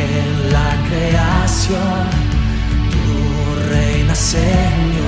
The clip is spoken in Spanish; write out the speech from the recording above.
en la creación, tu reina Señor.